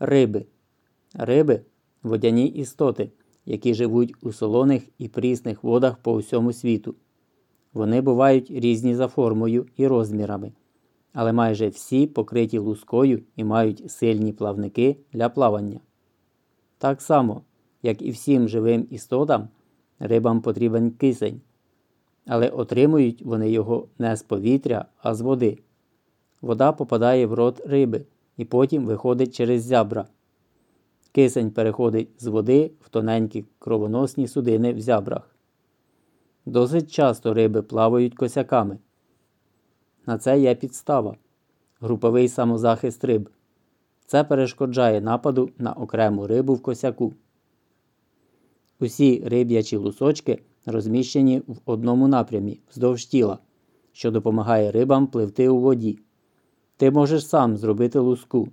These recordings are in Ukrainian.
Риби. Риби водяні істоти, які живуть у солоних і прісних водах по всьому світу. Вони бувають різні за формою і розмірами, але майже всі покриті лускою і мають сильні плавники для плавання. Так само, як і всім живим істотам, рибам потрібен кисень, але отримують вони його не з повітря, а з води. Вода попадає в рот риби і потім виходить через зябра. Кисень переходить з води в тоненькі кровоносні судини в зябрах. Досить часто риби плавають косяками. На це є підстава груповий самозахист риб. Це перешкоджає нападу на окрему рибу в косяку. Усі риб'ячі лусочки розміщені в одному напрямі вздовж тіла, що допомагає рибам пливти у воді. Ти можеш сам зробити луску.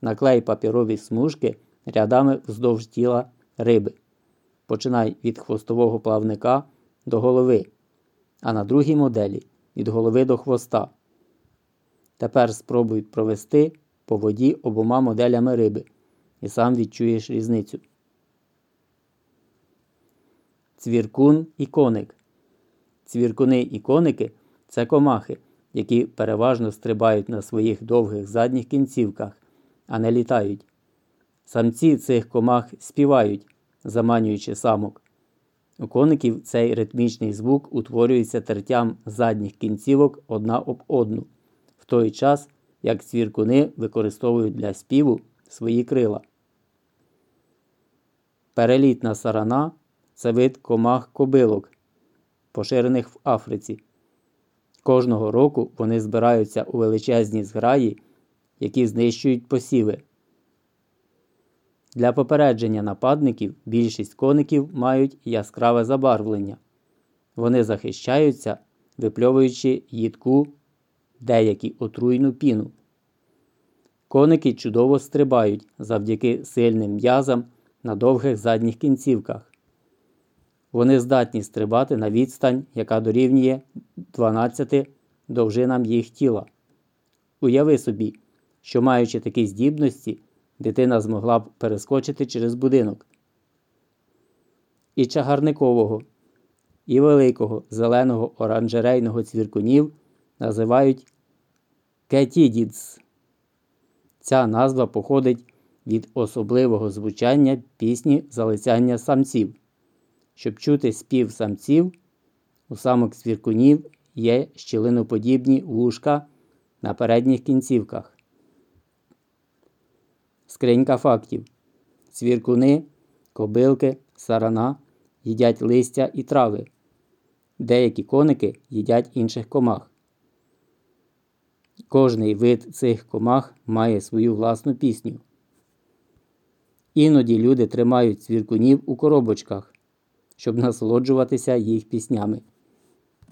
Наклей папірові смужки рядами вздовж тіла риби. Починай від хвостового плавника до голови, а на другій моделі від голови до хвоста. Тепер спробуй провести по воді обома моделями риби і сам відчуєш різницю. Цвіркун і коник. Цвіркуни і коники це комахи, які переважно стрибають на своїх довгих задніх кінцівках, а не літають. Самці цих комах співають, заманюючи самок. У коників цей ритмічний звук утворюється тертям задніх кінцівок одна об одну, в той час як цвіркуни використовують для співу свої крила. Перелітна сарана це вид комах кобилок, поширених в Африці. Кожного року вони збираються у величезні зграї, які знищують посіви. Для попередження нападників більшість коників мають яскраве забарвлення. Вони захищаються, випльовуючи їдку деякі отруйну піну. Коники чудово стрибають завдяки сильним м'язам на довгих задніх кінцівках. Вони здатні стрибати на відстань, яка дорівнює 12 довжинам їх тіла. Уяви собі, що маючи такі здібності, дитина змогла б перескочити через будинок. І чагарникового, і великого зеленого оранжерейного цвіркунів називають кетідідс. Ця назва походить від особливого звучання пісні залицяння самців. Щоб чути спів самців, у самок цвіркунів є щілиноподібні вушка на передніх кінцівках. Скринька фактів. Цвіркуни, кобилки, сарана їдять листя і трави. Деякі коники їдять інших комах. Кожний вид цих комах має свою власну пісню. Іноді люди тримають цвіркунів у коробочках, щоб насолоджуватися їх піснями.